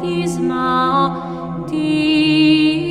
Tisma, Tisma.